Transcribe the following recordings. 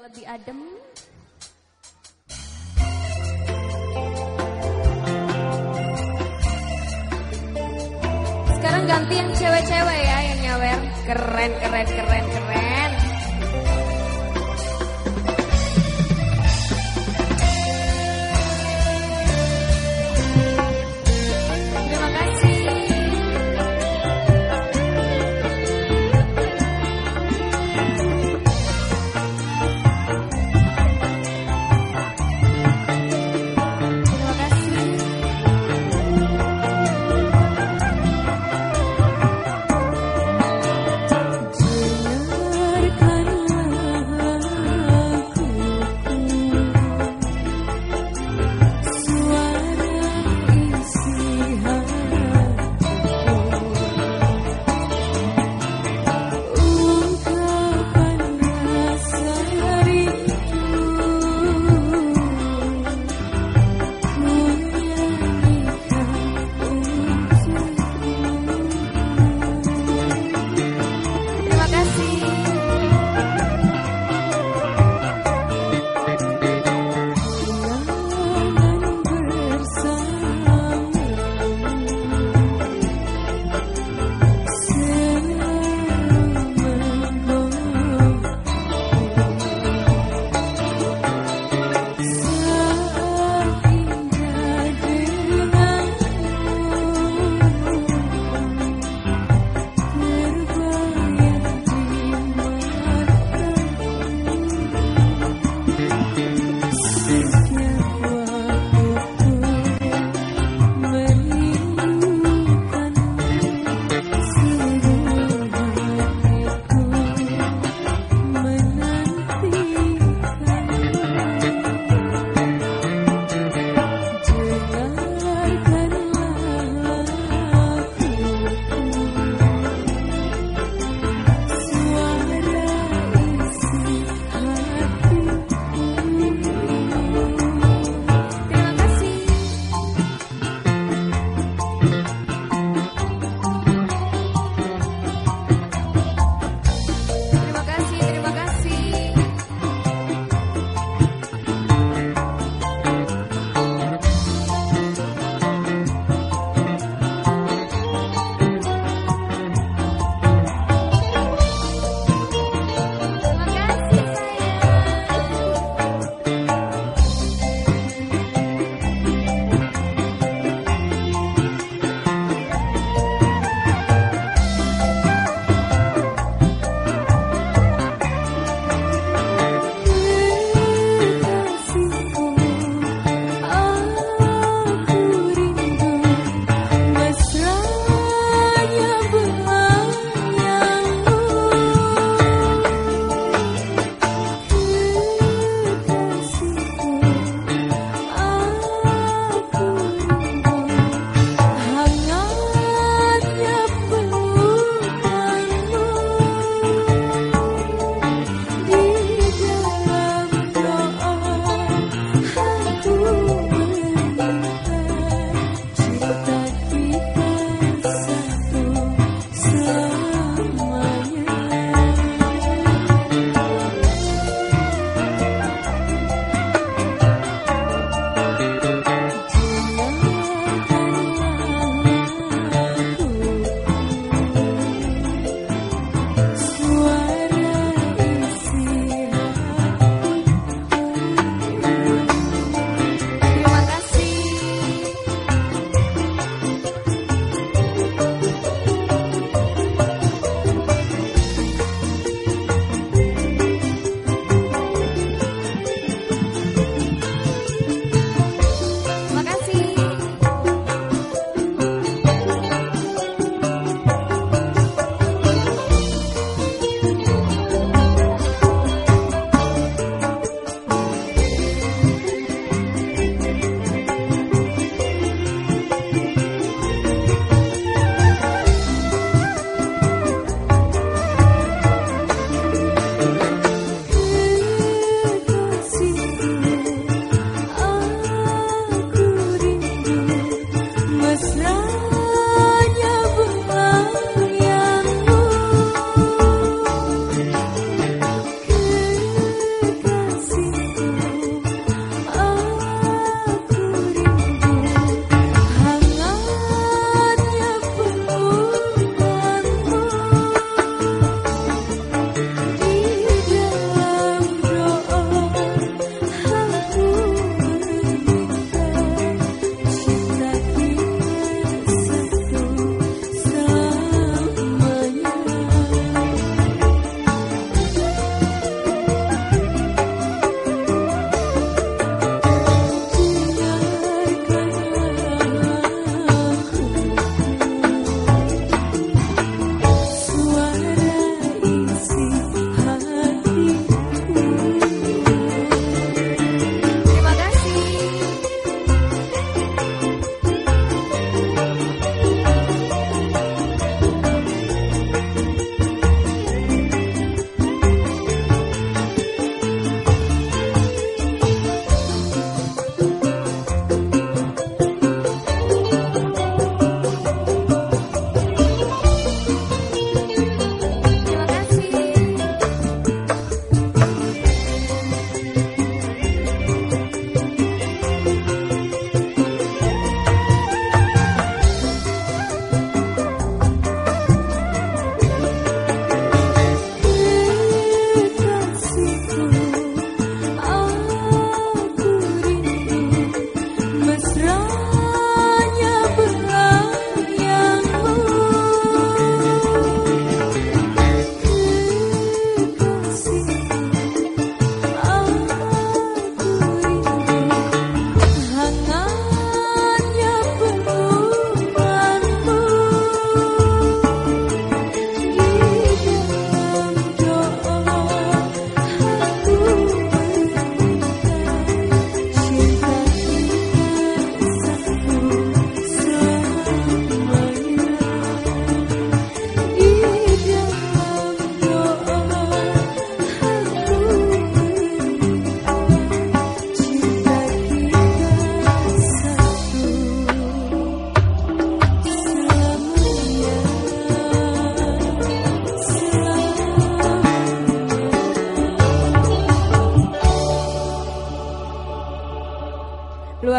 lebih adem. Sekarang ganti yang cewek-cewek ya yang nyawer. Keren, keren, keren, keren.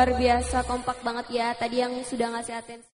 Luar biasa kompak banget ya. Tadi yang sudah ngasih atensi.